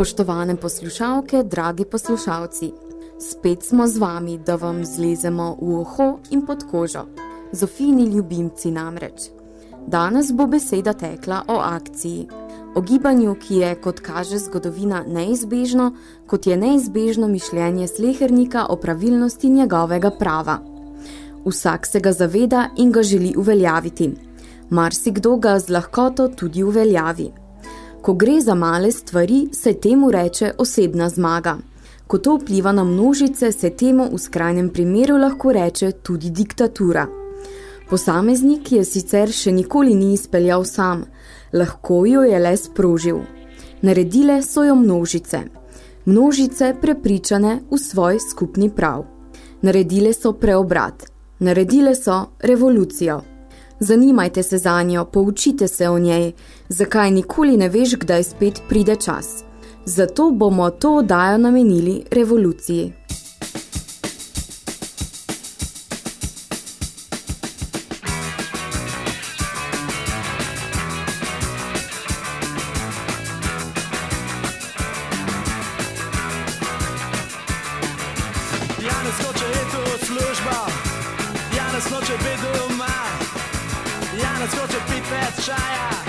Spoštovane poslušalke, dragi poslušalci, spet smo z vami, da vam zlezemo v uho in pod kožo. Zofini ljubimci namreč. Danes bo beseda tekla o akciji, o gibanju, ki je, kot kaže zgodovina, neizbežno, kot je neizbežno mišljenje slehernika o pravilnosti njegovega prava. Vsak se ga zaveda in ga želi uveljaviti. Marsikdo ga z lahkoto tudi uveljavi. Ko gre za male stvari, se temu reče osebna zmaga. Ko to vpliva na množice, se temu v skrajnem primeru lahko reče tudi diktatura. Posameznik je sicer še nikoli ni izpeljal sam, lahko jo je le sprožil. Naredile so jo množice. Množice prepričane v svoj skupni prav. Naredile so preobrat. Naredile so revolucijo. Zanimajte se za njo, poučite se o njej, zakaj nikoli ne veš, kdaj spet pride čas. Zato bomo to oddajo namenili revoluciji. Janez hoče biti doma, Janez hoče pit več čaja,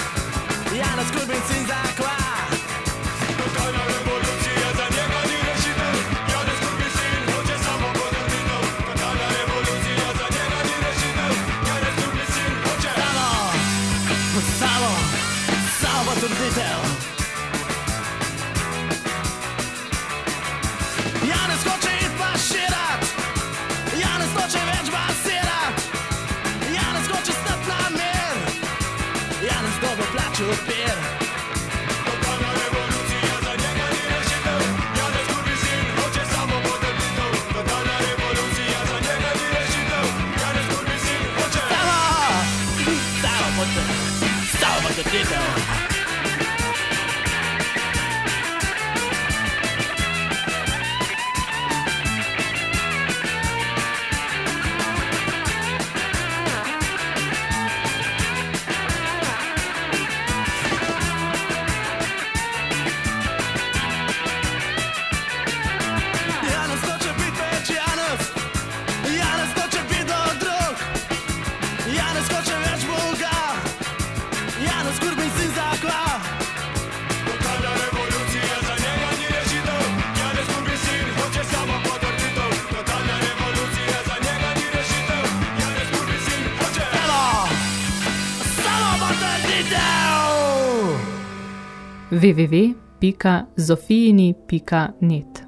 www.zofijini.net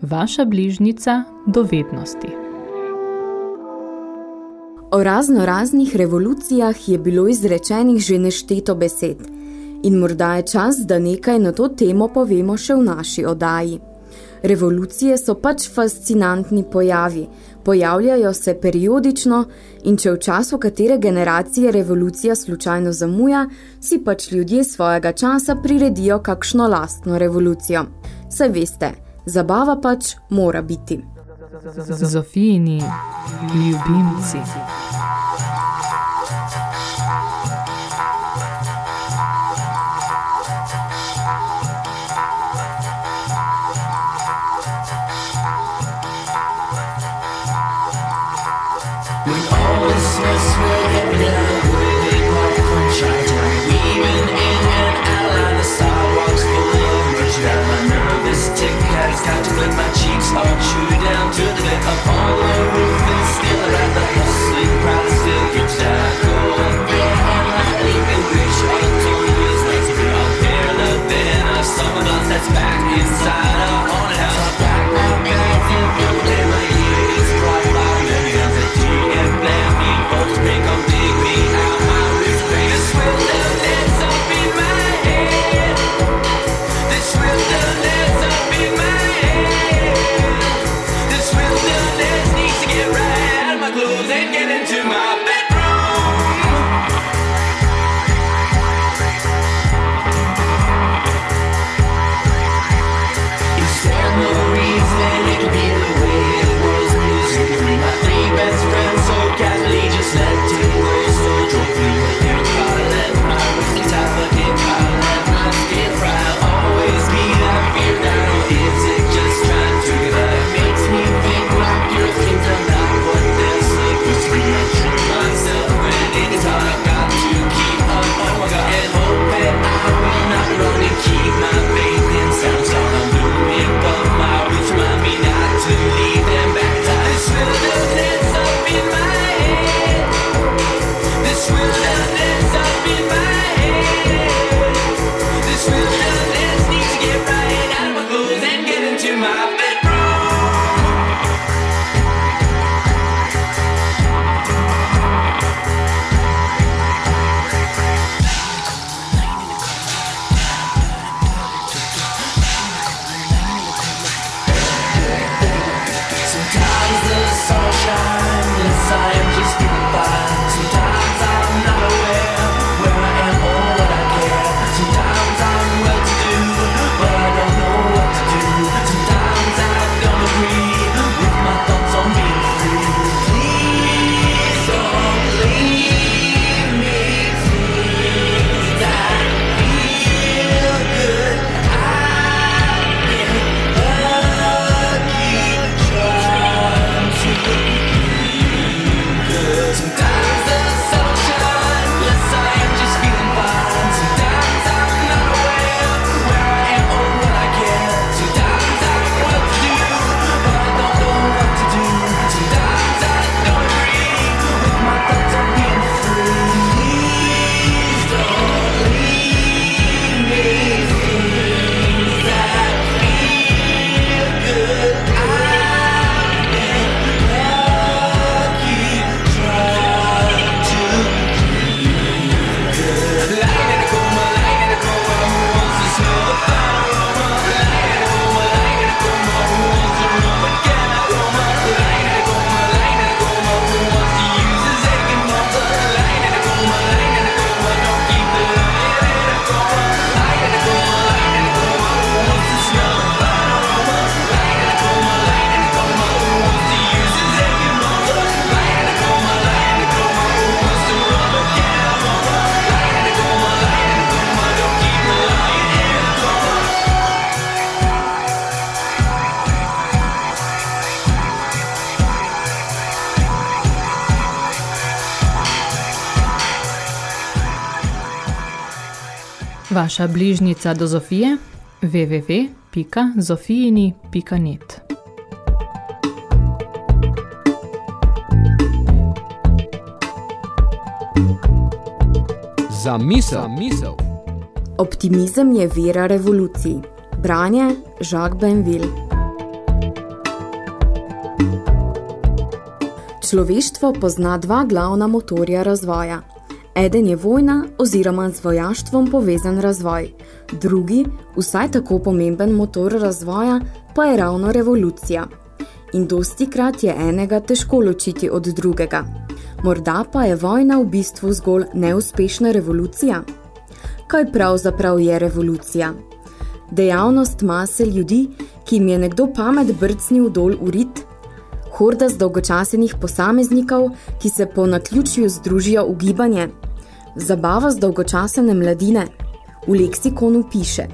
Vaša bližnica dovednosti. O razno raznih revolucijah je bilo izrečenih že nešteto besed in morda je čas, da nekaj na to temo povemo še v naši oddaji. Revolucije so pač fascinantni pojavi, pojavljajo se periodično in če v času katere generacije revolucija slučajno zamuja, si pač ljudje svojega časa priredijo kakšno lastno revolucijo. Saj veste, zabava pač mora biti. Zofijini ljubimci. But my cheeks are chewed down to the bit of all the roof and still around the hustling price still your tackle There am I even rich on toys Let's be out there in the bin of someone else that's back inside. A Vaša bližnica do Zofije www.zofijini.net Za misel. Za misel. Optimizem je vera revoluciji. Branje Jacques Benville. Človeštvo pozna dva glavna motorja razvoja. Eden je vojna oziroma z vojaštvom povezan razvoj. Drugi, vsaj tako pomemben motor razvoja, pa je ravno revolucija. In dosti krat je enega težko ločiti od drugega. Morda pa je vojna v bistvu zgolj neuspešna revolucija? Kaj pravzaprav je revolucija? Dejavnost mase ljudi, ki jim je nekdo pamet brcnil dol v rit, horda z dolgočasenih posameznikov, ki se po naključju združijo v gibanje, zabava z dolgočasene mladine. V leksikonu piše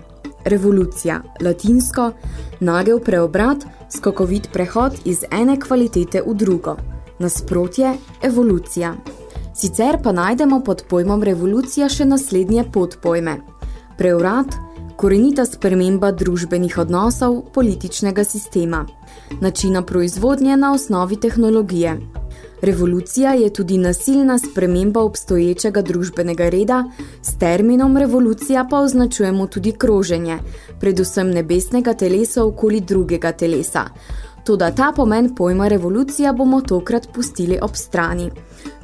Revolucija, latinsko, nagel preobrat, skokovit prehod iz ene kvalitete v drugo. Nasprotje, evolucija. Sicer pa najdemo pod pojmom revolucija še naslednje podpojme. Preobrat, korenita sprememba družbenih odnosov, političnega sistema, načina proizvodnje na osnovi tehnologije. Revolucija je tudi nasilna sprememba obstoječega družbenega reda, s terminom revolucija pa označujemo tudi kroženje, predvsem nebesnega telesa okoli drugega telesa. Toda ta pomen pojma revolucija bomo tokrat pustili ob strani.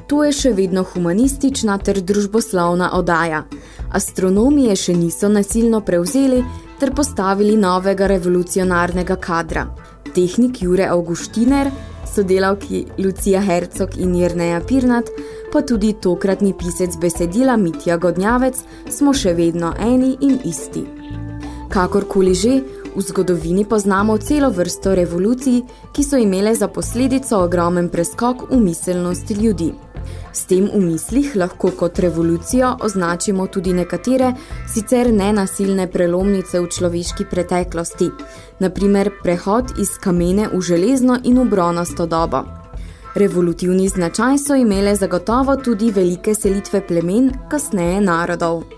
To je še vedno humanistična ter družboslovna odaja. Astronomije še niso nasilno prevzeli ter postavili novega revolucionarnega kadra. Tehnik Jure Augustiner, sodelavki Lucija Hercog in Jerneja Pirnat, pa tudi tokratni pisec besedila Mitja Godnjavec, smo še vedno eni in isti. Kakorkoli že, v zgodovini poznamo celo vrsto revolucij, ki so imele za posledico ogromen preskok v miselnosti ljudi. S tem v mislih lahko kot revolucijo označimo tudi nekatere sicer nenasilne prelomnice v človeški preteklosti, naprimer prehod iz kamene v železno in v bronasto dobo. Revolutivni značaj so imele zagotovo tudi velike selitve plemen, kasneje narodov.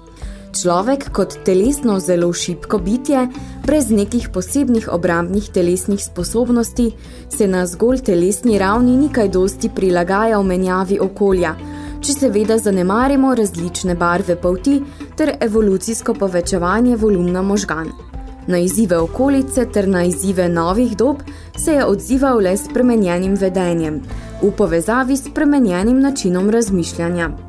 Človek kot telesno zelo šibko bitje, brez nekih posebnih obrambnih telesnih sposobnosti, se na zgolj telesni ravni nikaj dosti prilagaja v menjavi okolja, če seveda zanemarimo različne barve polti ter evolucijsko povečevanje volumna možgan. Na izzive okolice ter na izzive novih dob se je odzival le s spremenjenim vedenjem, v povezavi s spremenjenim načinom razmišljanja.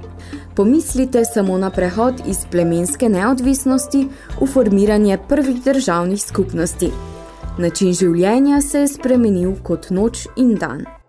Pomislite samo na prehod iz plemenske neodvisnosti v formiranje prvih državnih skupnosti. Način življenja se je spremenil kot noč in dan.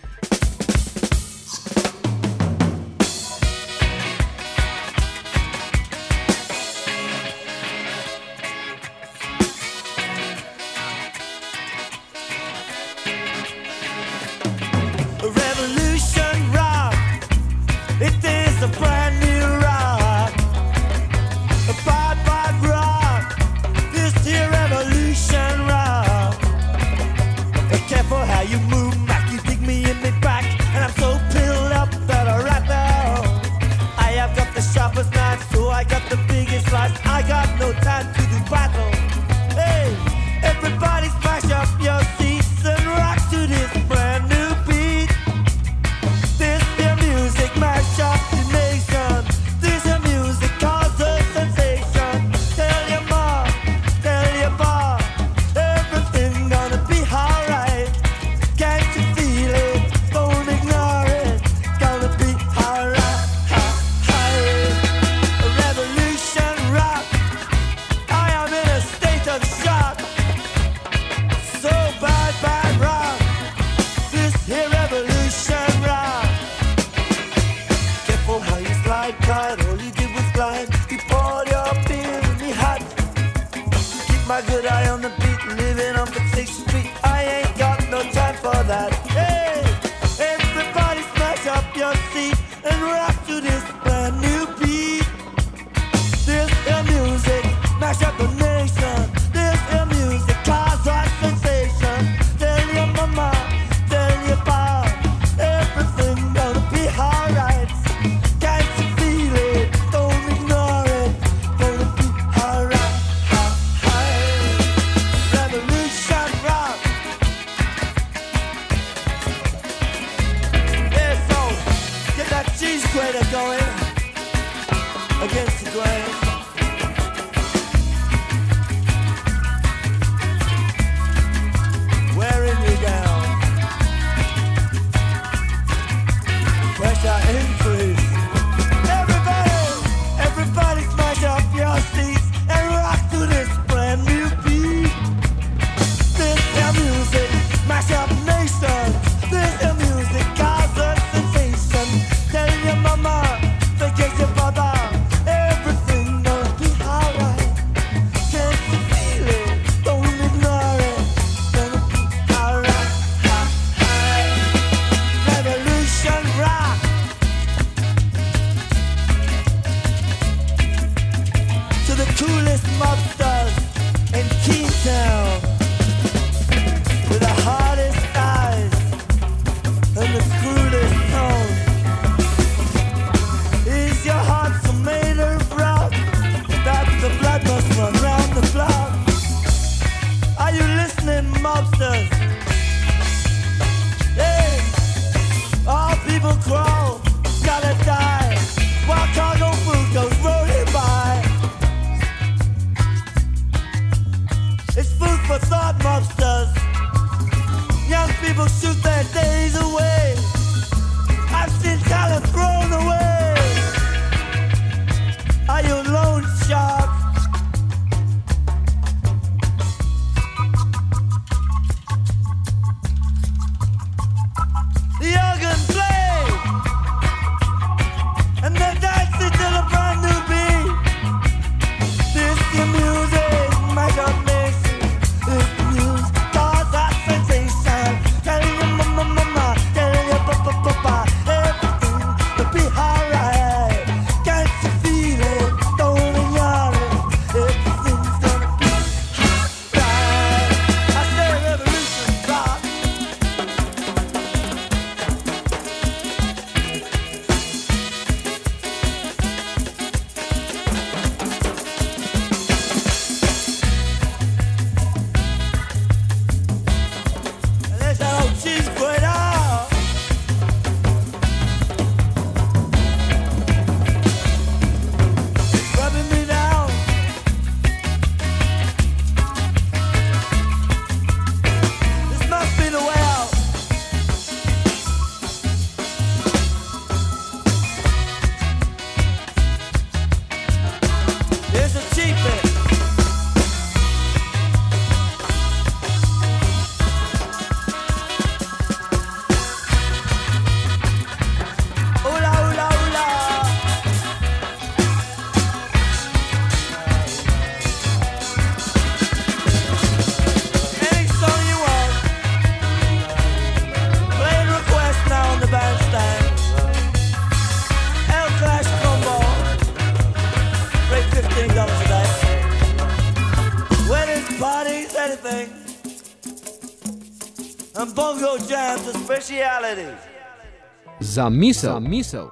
Za misel. Za misel.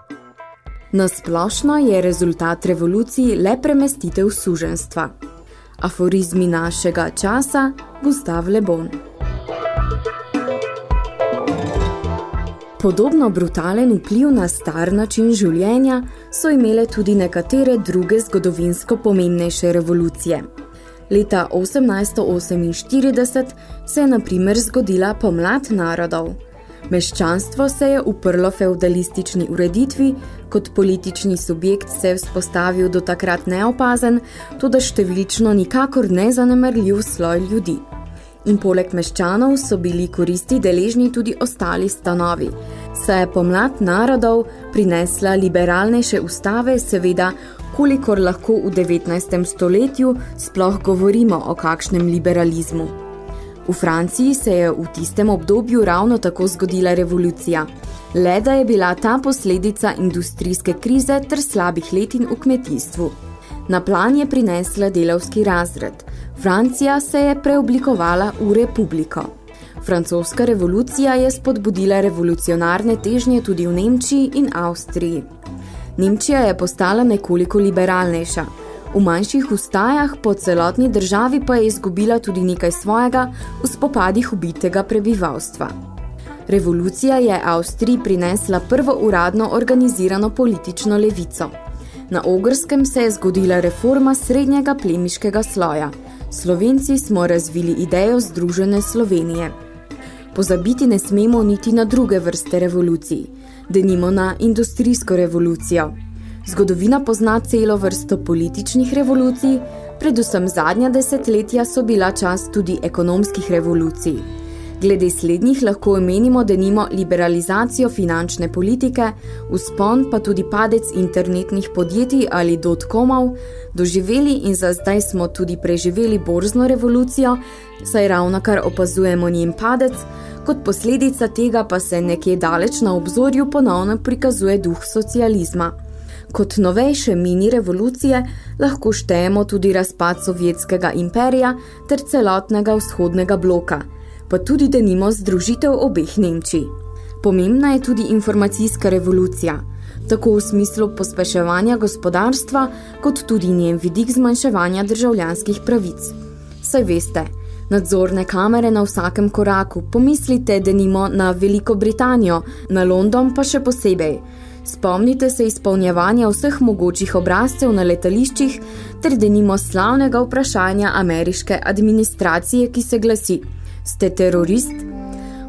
Nasplošno je rezultat revolucij le premestitev suženstva. Aforizmi našega časa Gustav Le Bon. Podobno brutalen vpliv na star način življenja so imele tudi nekatere druge zgodovinsko pomembnejše revolucije. Leta 1848 se je na primer zgodila pomlad narodov. Meščanstvo se je uprlo feudalistični ureditvi, kot politični subjekt se je vzpostavil do takrat neopazen, tudi številčno nikakor nezanemrljiv sloj ljudi. In poleg meščanov so bili koristi deležni tudi ostali stanovi. Se je pomlad narodov prinesla liberalnejše ustave, seveda, kolikor lahko v 19. stoletju sploh govorimo o kakšnem liberalizmu. V Franciji se je v tistem obdobju ravno tako zgodila revolucija, le da je bila ta posledica industrijske krize ter slabih letin v kmetijstvu. Na plan je prinesla delavski razred. Francija se je preoblikovala v republiko. Francoska revolucija je spodbudila revolucionarne težnje tudi v Nemčiji in Avstriji. Nemčija je postala nekoliko liberalnejša. V manjših ustajah po celotni državi pa je izgubila tudi nekaj svojega v spopadih ubitega prebivalstva. Revolucija je Avstriji prinesla prvo uradno organizirano politično levico. Na Ogrskem se je zgodila reforma srednjega plemiškega sloja. Slovenci smo razvili idejo Združene Slovenije. Pozabiti ne smemo niti na druge vrste revolucij, denimo na industrijsko revolucijo. Zgodovina pozna celo vrsto političnih revolucij, predvsem zadnja desetletja so bila čas tudi ekonomskih revolucij. Glede slednjih lahko omenimo denimo liberalizacijo finančne politike, uspon pa tudi padec internetnih podjetij ali dotkomov, doživeli in za zdaj smo tudi preživeli borzno revolucijo, saj ravno kar opazujemo njen padec, kot posledica tega pa se nekje daleč na obzorju ponovno prikazuje duh socializma. Kot novejše mini revolucije lahko štejemo tudi razpad sovjetskega imperija ter celotnega vzhodnega bloka, pa tudi denimo združitev obeh Nemčij. Pomembna je tudi informacijska revolucija, tako v smislu pospeševanja gospodarstva, kot tudi njen vidik zmanjševanja državljanskih pravic. Saj veste, nadzorne kamere na vsakem koraku, pomislite denimo na Veliko Britanijo, na London pa še posebej. Spomnite se izpolnjevanja vseh mogočih obrazcev na letališčih ter denimo slavnega vprašanja ameriške administracije, ki se glasi – Ste terorist?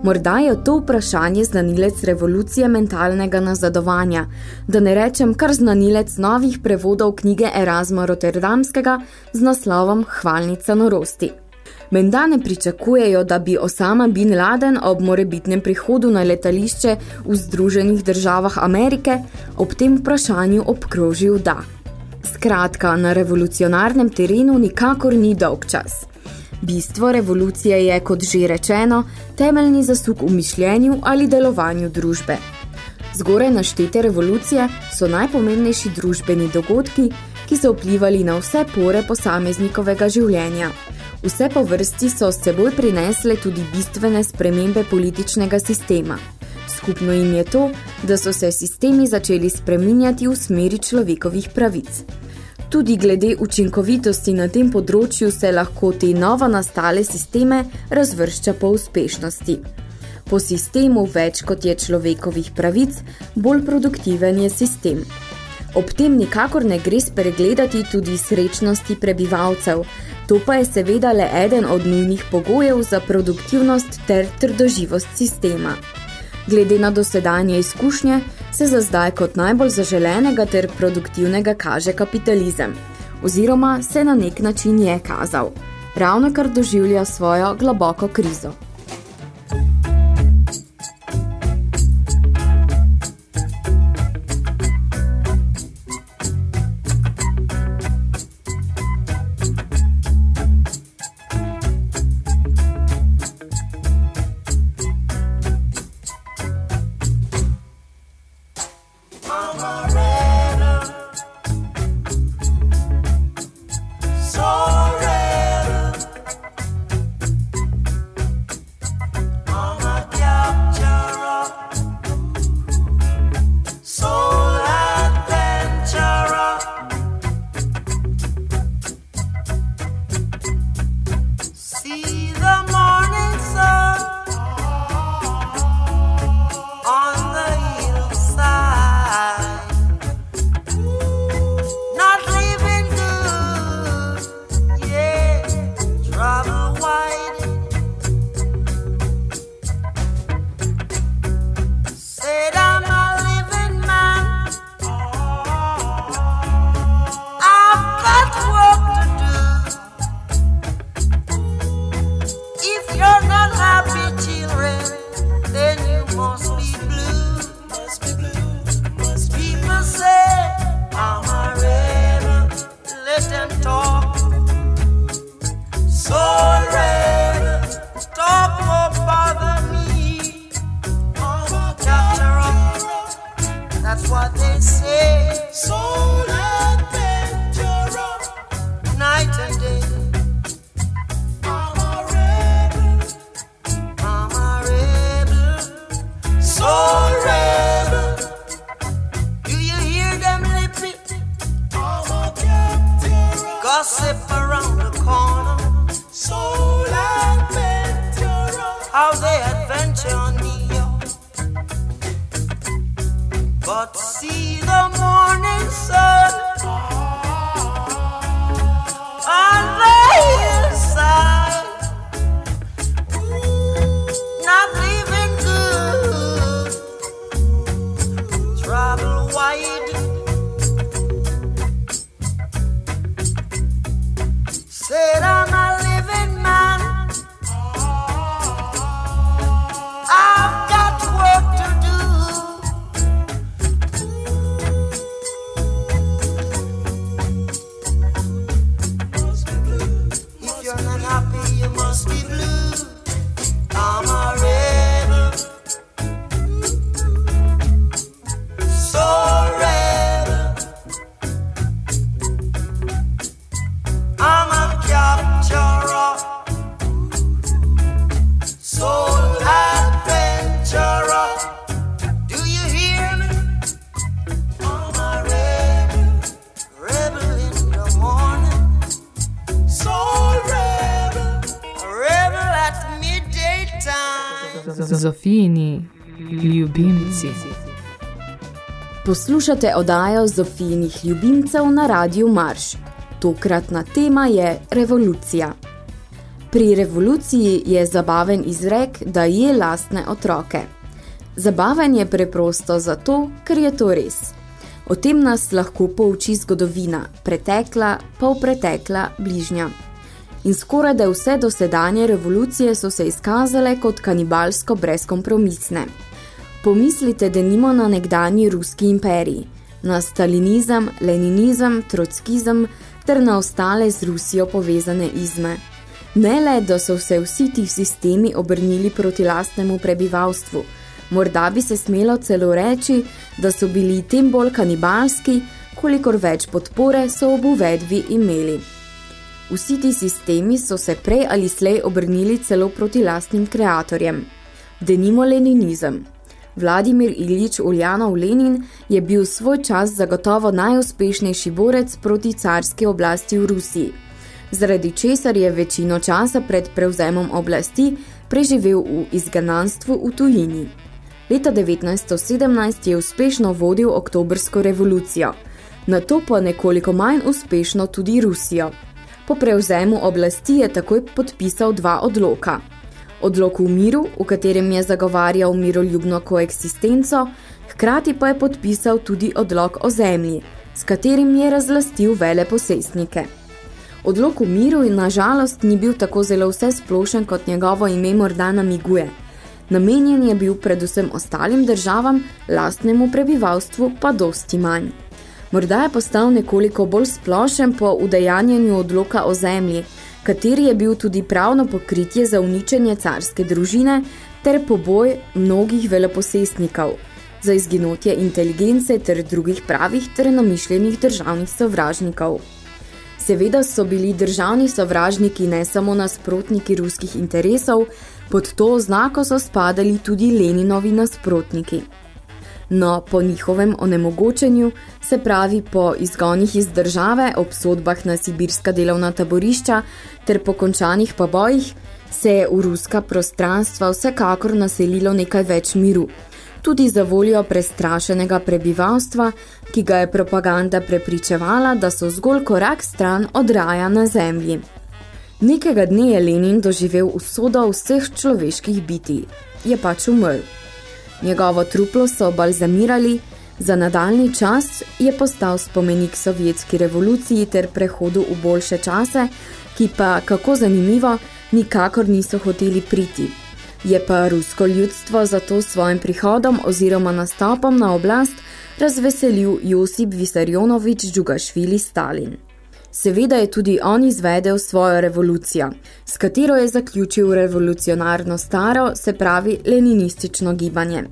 Morda je to vprašanje znanilec revolucije mentalnega nazadovanja, da ne rečem kar znanilec novih prevodov knjige Erasma Rotterdamskega z naslovom Hvalnica norosti. Menda ne pričakujejo, da bi Osama bin Laden ob morebitnem prihodu na letališče v Združenih državah Amerike ob tem vprašanju obkrožil da. Skratka, na revolucionarnem terenu nikakor ni dolg čas. Bistvo revolucije je, kot že rečeno, temeljni zasuk v mišljenju ali delovanju družbe. Zgoraj naštete revolucije so najpomembnejši družbeni dogodki, ki so vplivali na vse pore posameznikovega življenja. Vse po vrsti so s seboj prinesle tudi bistvene spremembe političnega sistema. Skupno jim je to, da so se sistemi začeli spreminjati v smeri človekovih pravic. Tudi glede učinkovitosti na tem področju se lahko te novo nastale sisteme razvršča po uspešnosti. Po sistemu več kot je človekovih pravic, bolj produktiven je sistem. Ob tem nikakor ne gre spregledati tudi srečnosti prebivalcev, to pa je seveda le eden od nujnih pogojev za produktivnost ter trdoživost sistema. Glede na dosedanje izkušnje, se za zdaj kot najbolj zaželenega ter produktivnega kaže kapitalizem, oziroma se na nek način je kazal. Ravno kar doživlja svojo globoko krizo. Zofijini ljubimci. Poslušate oddajo Zofijinih ljubimcev na Radiu Marš. Tokratna tema je revolucija. Pri revoluciji je zabaven izrek, da je lastne otroke. Zabaven je preprosto zato, ker je to res. O tem nas lahko pouči zgodovina, pretekla, polpretekla, bližnja. In skoraj da vse dosedanje revolucije so se izkazale kot kanibalsko brezkompromisne. Pomislite, da nimo na nekdanji ruski imperiji, na stalinizem, leninizem, trockizem ter na ostale z Rusijo povezane izme. Ne le, da so se vsi ti sistemi obrnili proti lastnemu prebivalstvu, morda bi se smelo celo reči, da so bili tem bolj kanibalski, kolikor več podpore so ob uvedbi imeli. Vsi ti sistemi so se prej ali slej obrnili celo proti lastnim kreatorjem. Denimo leninizem. Vladimir Ilič Uljanov Lenin je bil svoj čas zagotovo najuspešnejši borec proti carski oblasti v Rusiji, zaradi česar je večino časa pred prevzemom oblasti preživel v izgananstvu v tujini. Leta 1917 je uspešno vodil oktobrsko revolucijo, nato pa nekoliko manj uspešno tudi Rusijo. Po prevzemu oblasti je takoj podpisal dva odloka. Odlok v miru, v katerem je zagovarjal miroljubno koeksistenco, hkrati pa je podpisal tudi odlok o zemlji, s katerim je razlastil vele posestnike. Odlok v miru in nažalost ni bil tako zelo vse splošen, kot njegovo ime morda namiguje. Namenjen je bil predvsem ostalim državam, lastnemu prebivalstvu pa dosti manj. Morda je postal nekoliko bolj splošen po udejanjenju odloka o zemlji, kateri je bil tudi pravno pokritje za uničenje carske družine ter poboj mnogih veleposestnikov, za izginotje inteligence ter drugih pravih ter namišljenih državnih sovražnikov. Seveda so bili državni sovražniki ne samo nasprotniki ruskih interesov, pod to oznako so spadali tudi Leninovi nasprotniki. No, po njihovem onemogočenju, se pravi po izgonih iz države, obsodbah na sibirska delovna taborišča ter po končanih pobojih, se je v ruska prostranstva vsekakor naselilo nekaj več miru, tudi za voljo prestrašenega prebivalstva, ki ga je propaganda prepričevala, da so zgolj korak stran od raja na zemlji. Nekega dne je Lenin doživel usodo vseh človeških biti. Je pač umrl. Njegovo truplo so balzamirali, za nadaljni čas je postal spomenik sovjetski revoluciji ter prehodu v boljše čase, ki pa, kako zanimivo, nikakor niso hoteli priti. Je pa rusko ljudstvo zato svojim prihodom oziroma nastopom na oblast razveselil Josip Visarjonovič Džugašvili Stalin. Seveda je tudi on izvedel svojo revolucijo, s katero je zaključil revolucionarno staro, se pravi leninistično gibanje.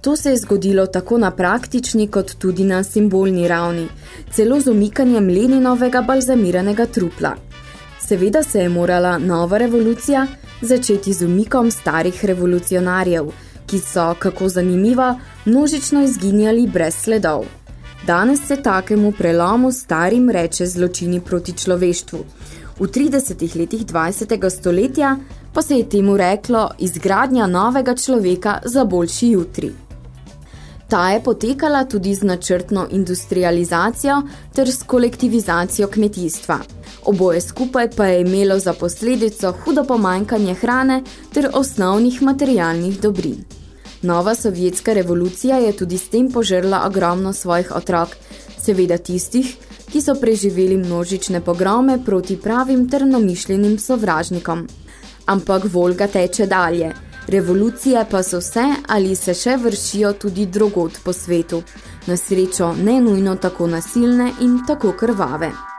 To se je zgodilo tako na praktični kot tudi na simbolni ravni, celo z umikanjem Leninovega balzamiranega trupla. Seveda se je morala nova revolucija začeti z umikom starih revolucionarjev, ki so, kako zanimivo, množično izginjali brez sledov. Danes se takemu prelomu starim reče zločini proti človeštvu. V 30. letih 20. stoletja pa se je temu reklo izgradnja novega človeka za boljši jutri. Ta je potekala tudi z načrtno industrializacijo ter s kolektivizacijo kmetijstva. Oboje skupaj pa je imelo za posledico hudo pomanjkanje hrane ter osnovnih materialnih dobrin. Nova sovjetska revolucija je tudi s tem požrla ogromno svojih otrok, seveda tistih, ki so preživeli množične pogrome proti pravim ter namišljenim sovražnikom. Ampak Volga teče dalje. Revolucije pa so vse ali se še vršijo tudi drugod po svetu. Na srečo ne nujno tako nasilne in tako krvave.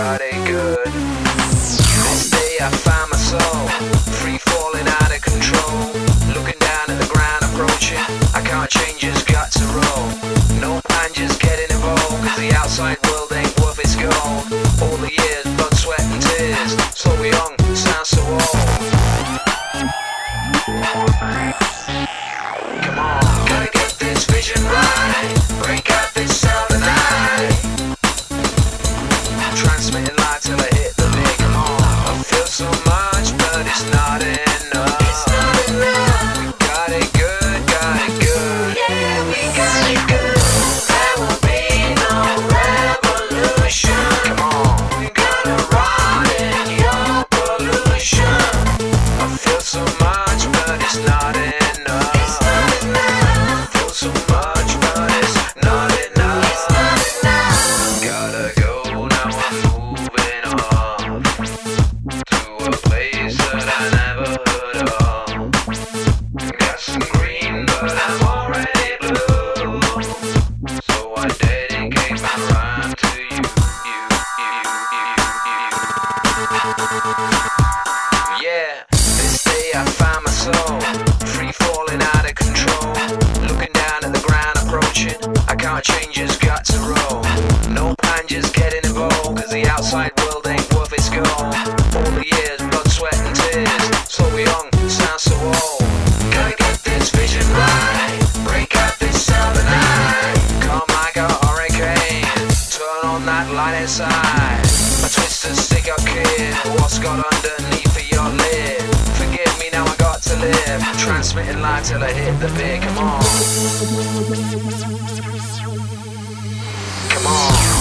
God will not light inside. eye. A twisted stick up kid, what's got underneath for your lid? Forgive me, now I got to live. Transmitting light till I hit the beer, come on. Come on.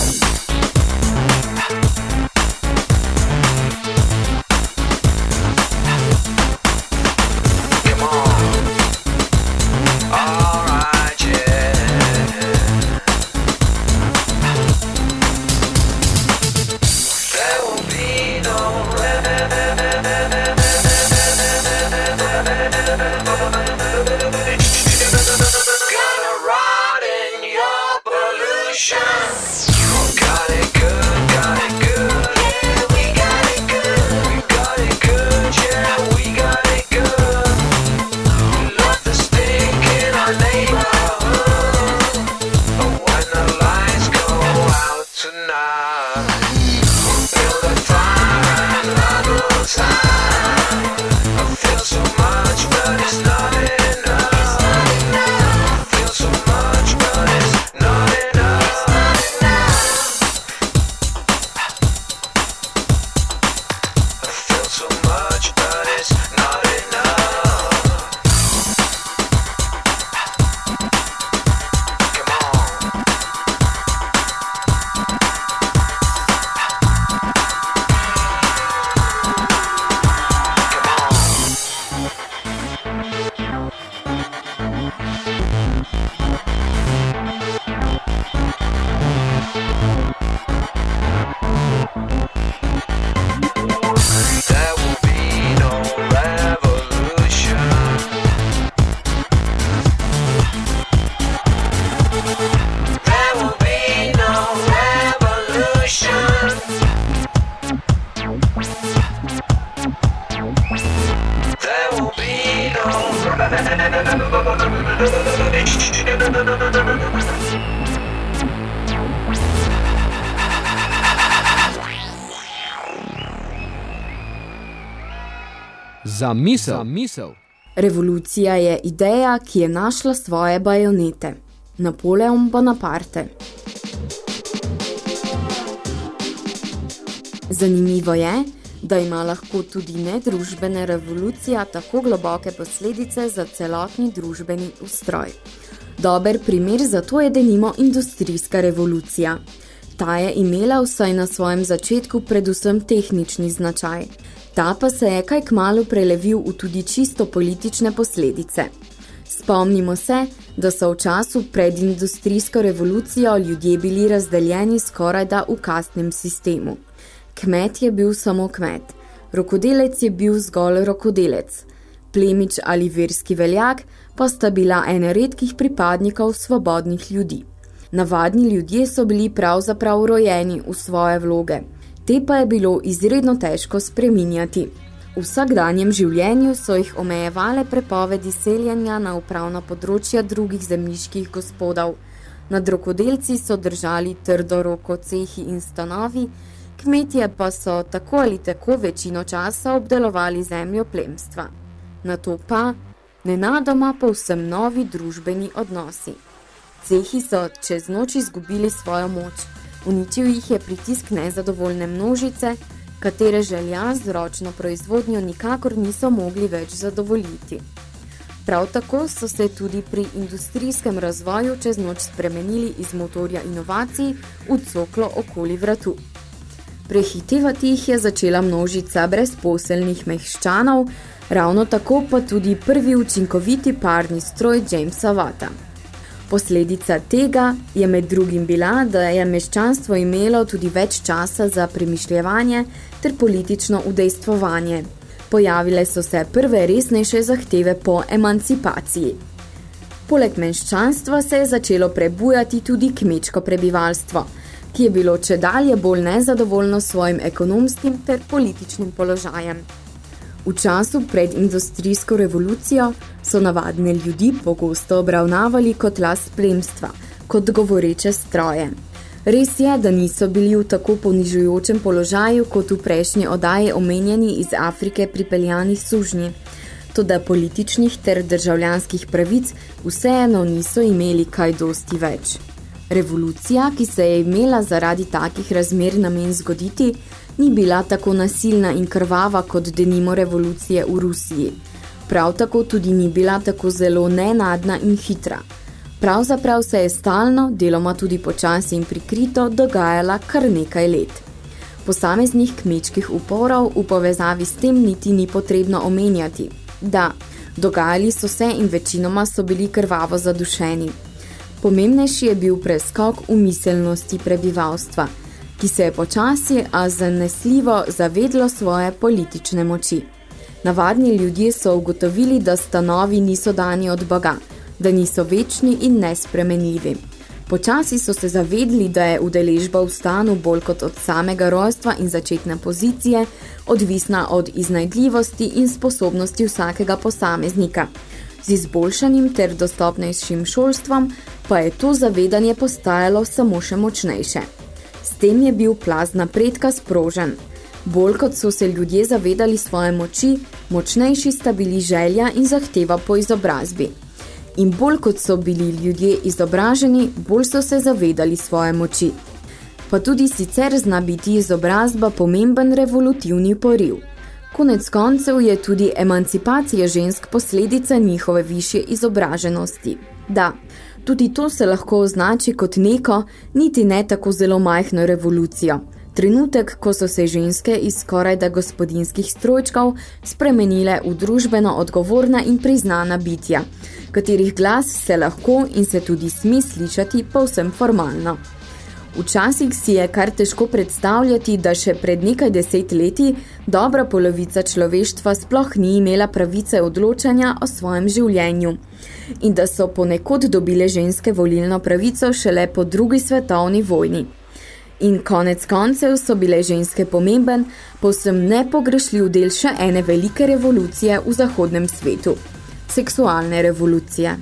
Za misel. Za misel. Revolucija je ideja, ki je našla svoje bajonete. Napoleon Bonaparte. Zanimivo je, da ima lahko tudi nedružbena revolucija tako globoke posledice za celotni družbeni ustroj. Dober primer za to je denimo industrijska revolucija. Ta je imela vsaj na svojem začetku predvsem tehnični značaj. Ta pa se je kaj kmalo prelevil v tudi čisto politične posledice. Spomnimo se, da so v času pred industrijsko revolucijo ljudje bili razdeljeni skoraj da v kastnem sistemu. Kmet je bil samo kmet, rokodelec je bil zgolj rokodelec, plemič ali verski veljak pa sta bila ene redkih pripadnikov svobodnih ljudi. Navadni ljudje so bili pravzaprav rojeni v svoje vloge – te pa je bilo izredno težko spreminjati. V vsakdanjem življenju so jih omejevale prepovedi seljenja na upravna področja drugih zemljiških gospodov. Nad rokodelci so držali trdo roko cehi in stanovi, kmetje pa so tako ali tako večino časa obdelovali zemljo plemstva. Na to pa nenadoma povsem novi družbeni odnosi. Cehi so čez noč izgubili svojo moč, uničil jih je pritisk nezadovoljne množice, katere želja z ročno proizvodnjo nikakor niso mogli več zadovoljiti. Prav tako so se tudi pri industrijskem razvoju čez noč spremenili iz motorja inovacij v coklo okoli vratu. Prehitevati jih je začela množica brezposelnih mehščanov, ravno tako pa tudi prvi učinkoviti parni stroj Jamesa Vata. Posledica tega je med drugim bila, da je meščanstvo imelo tudi več časa za premišljevanje ter politično udejstvovanje. Pojavile so se prve resnejše zahteve po emancipaciji. Poleg meščanstva se je začelo prebujati tudi kmečko prebivalstvo, ki je bilo če dalje bolj nezadovoljno svojim ekonomskim ter političnim položajem. V času pred industrijsko revolucijo so navadne ljudi pogosto obravnavali kot last plemstva, kot govoreče stroje. Res je, da niso bili v tako ponižujočem položaju, kot v prejšnji odaji omenjeni iz Afrike pripeljani sužnji. Toda političnih ter državljanskih pravic vseeno niso imeli kaj dosti več. Revolucija, ki se je imela zaradi takih razmer namen zgoditi, ni bila tako nasilna in krvava kot denimo revolucije v Rusiji. Prav tako tudi ni bila tako zelo nenadna in hitra. Pravzaprav se je stalno, deloma tudi počasi in prikrito, dogajala kar nekaj let. Posameznih kmečkih uporov v povezavi s tem niti ni potrebno omenjati. Da, dogajali so se in večinoma so bili krvavo zadušeni. Pomembnejši je bil preskok v miselnosti prebivalstva – ki se je počasi, a zanesljivo zavedlo svoje politične moči. Navadni ljudje so ugotovili, da stanovi niso dani od Boga, da niso večni in nespremenljivi. Počasi so se zavedli, da je udeležba v stanu bolj kot od samega rojstva in začetne pozicije odvisna od iznajdljivosti in sposobnosti vsakega posameznika. Z izboljšanim ter dostopnejšim šolstvom pa je to zavedanje postajalo samo še močnejše tem je bil plaz napredka sprožen. Bolj kot so se ljudje zavedali svoje moči, močnejši sta bili želja in zahteva po izobrazbi. In bolj kot so bili ljudje izobraženi, bolj so se zavedali svoje moči. Pa tudi sicer zna biti izobrazba pomemben revolutivni poriv. Konec koncev je tudi emancipacija žensk posledica njihove višje izobraženosti. Da, Tudi to se lahko označi kot neko, niti ne tako zelo majhno revolucijo. Trenutek, ko so se ženske iz skoraj da gospodinskih strojčkov spremenile v družbeno odgovorna in priznana bitja, katerih glas se lahko in se tudi smi slišati povsem formalno. Včasih si je kar težko predstavljati, da še pred nekaj deset leti dobra polovica človeštva sploh ni imela pravice odločanja o svojem življenju in da so ponekod dobile ženske volilno pravico šele po drugi svetovni vojni. In konec koncev so bile ženske pomemben, posem nepogrešljiv del še ene velike revolucije v zahodnem svetu – seksualne revolucije.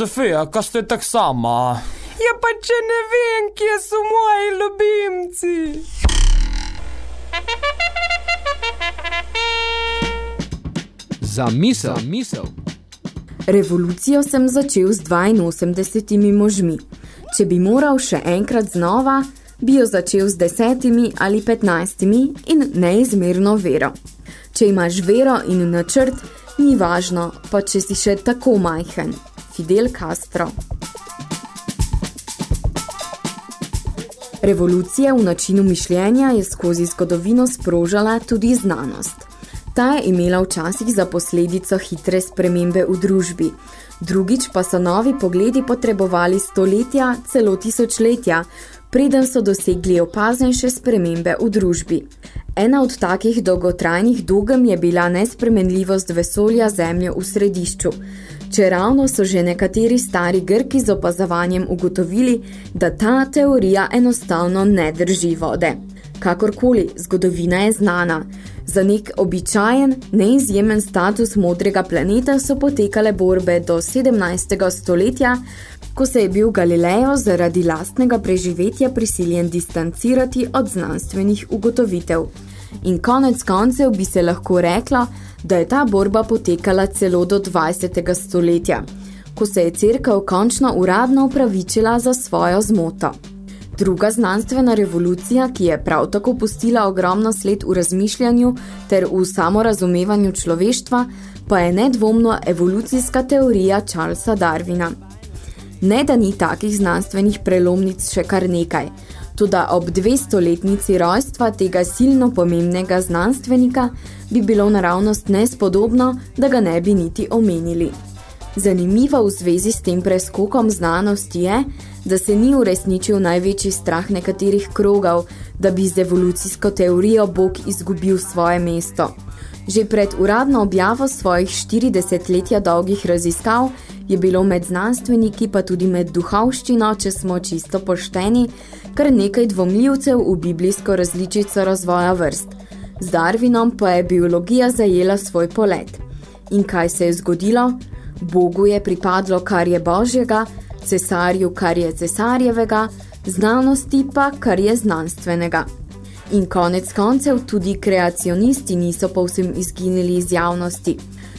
Čuj, Zofija, kaj ste tak sama? Ja, pa če ne vem, kje so moji ljubimci. Za misel, za misel. Revolucijo sem začel z 82 možmi. Če bi moral še enkrat znova, bi jo začel z desetimi ali petnajstimi in neizmerno vero. Če imaš vero in načrt, ni važno, pa če si še tako majhen. Fidel Castro Revolucija v načinu mišljenja je skozi zgodovino sprožala tudi znanost. Ta je imela včasih za posledico hitre spremembe v družbi. Drugič pa so novi pogledi potrebovali stoletja, celo tisočletja, preden so dosegli opaznejše spremembe v družbi. Ena od takih dolgotrajnih dogem je bila nespremenljivost vesolja Zemlje v središču. Če ravno so že nekateri stari Grki z opazovanjem ugotovili, da ta teorija enostavno ne drži vode. Kakorkoli, zgodovina je znana. Za nek običajen, neizjemen status modrega planeta so potekale borbe do 17. stoletja, ko se je bil Galileo zaradi lastnega preživetja prisiljen distancirati od znanstvenih ugotovitev. In konec koncev bi se lahko reklo, da je ta borba potekala celo do 20. stoletja, ko se je cerkev končno uradno upravičila za svojo zmoto. Druga znanstvena revolucija, ki je prav tako pustila ogromno sled v razmišljanju ter v samorazumevanju človeštva, pa je nedvomno evolucijska teorija Charlesa Darwina. Ne, da ni takih znanstvenih prelomnic še kar nekaj, Toda ob 200-letnici rojstva tega silno pomembnega znanstvenika bi bilo naravnost nespodobno, da ga ne bi niti omenili. Zanimivo v zvezi s tem preskokom znanosti je, da se ni uresničil največji strah nekaterih krogov, da bi z evolucijsko teorijo Bog izgubil svoje mesto. Že pred uradno objavo svojih 40 letja dolgih raziskav je bilo med znanstveniki pa tudi med duhovščino, če smo čisto pošteni, kar nekaj dvomljivcev v biblijsko različico razvoja vrst. Z Darwinom pa je biologija zajela svoj polet. In kaj se je zgodilo? Bogu je pripadlo, kar je božjega, cesarju, kar je cesarjevega, znanosti pa, kar je znanstvenega. In konec koncev tudi kreacionisti niso povsem izginili iz javnosti.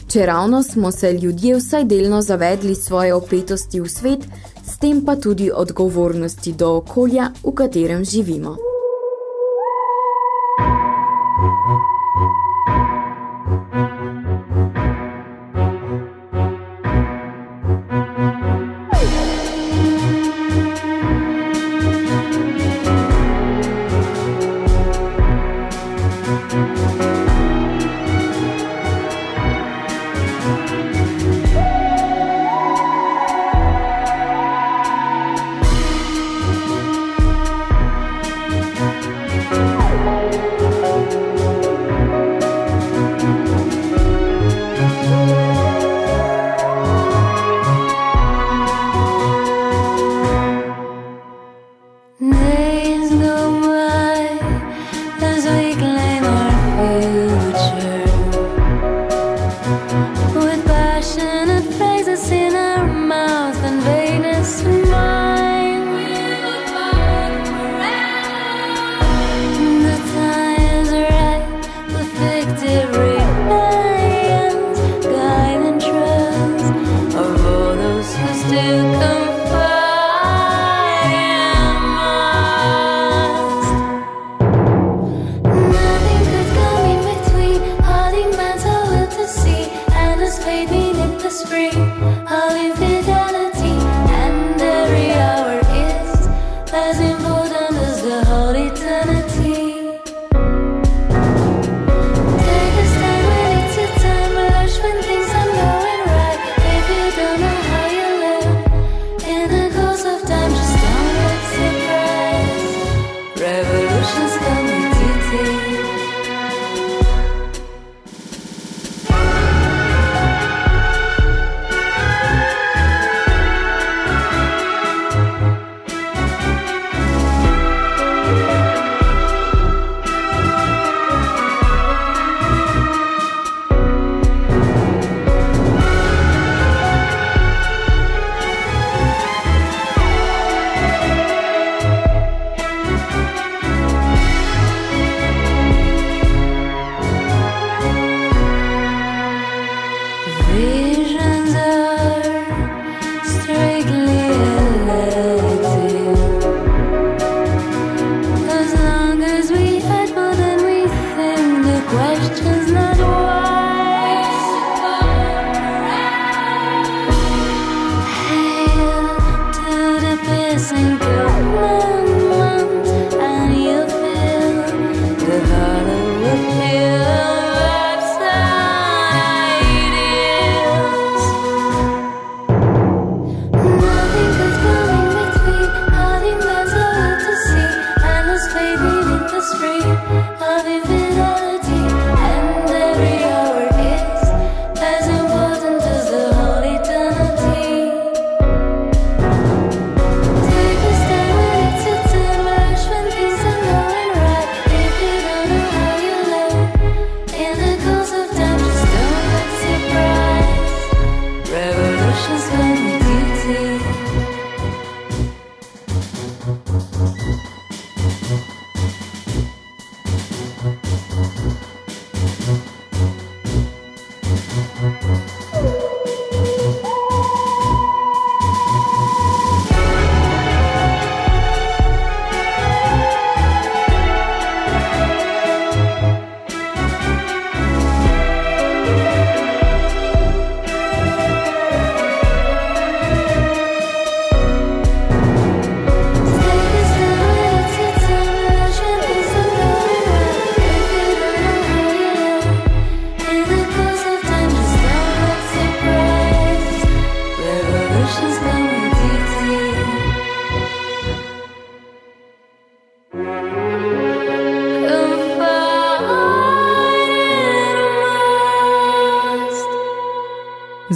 Če ravno smo se ljudje vsaj delno zavedli svoje opetosti v svet, s tem pa tudi odgovornosti do okolja, v katerem živimo.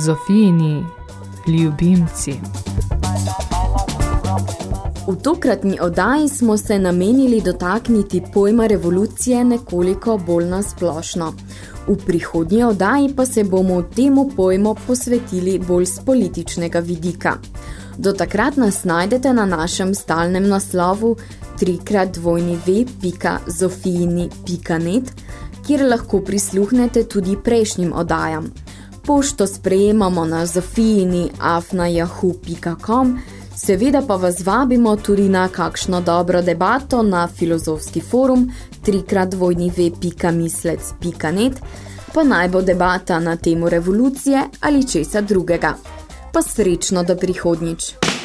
Zofijini ljubimci. V tokratni oddaji smo se namenili dotakniti pojma revolucije nekoliko bolj nasplošno. V prihodnji oddaji pa se bomo temu pojmu posvetili bolj z političnega vidika. Do takrat nas najdete na našem stalnem naslovu www.zofijini.net, kjer lahko prisluhnete tudi prejšnjim oddajam – Pošto sprejemamo na zofijini.afnajahu.com, seveda pa vas vabimo tudi na kakšno dobro debato na filozofski forum www.mislec.net, pa naj bo debata na temo revolucije ali česa drugega. Pa srečno do prihodnjič!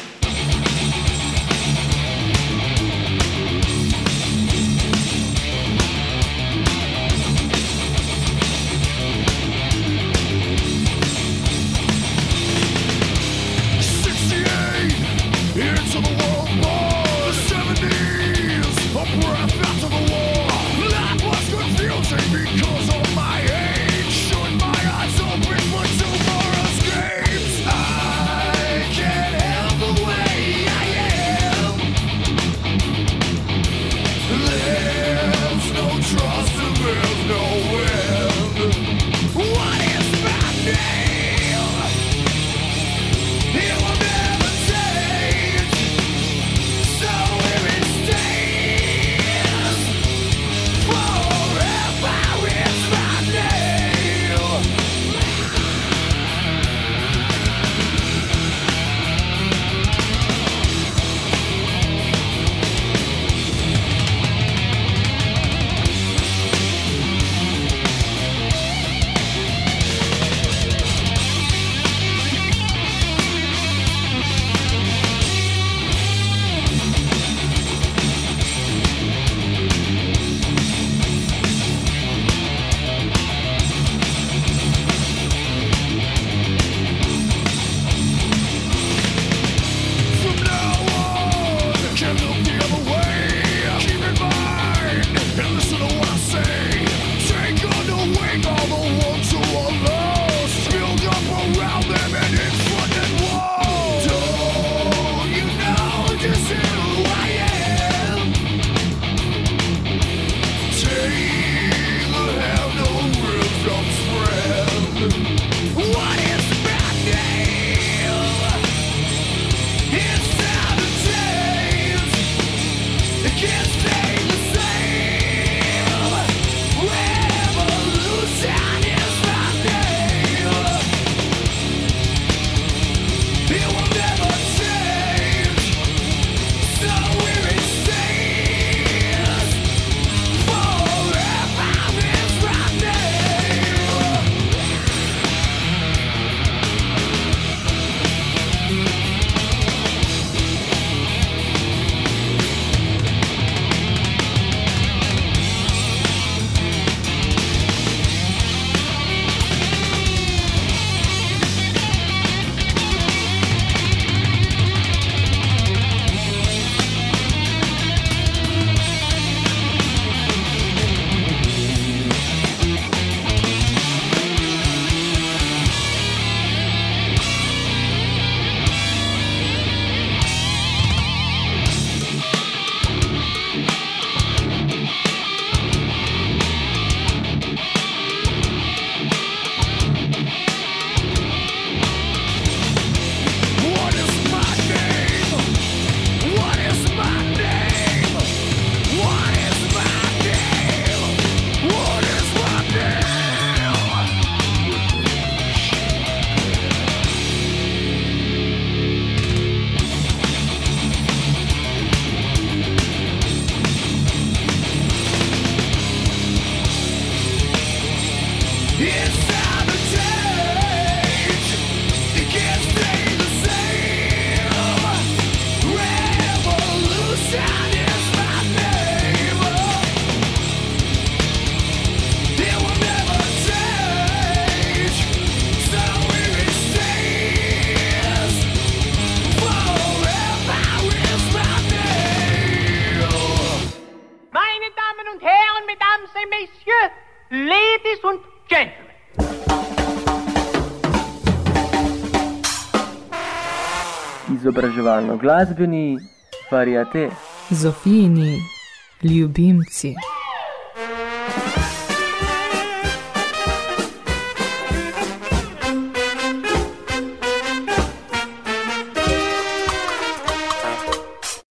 Glasbeni variate. Zofijini ljubimci.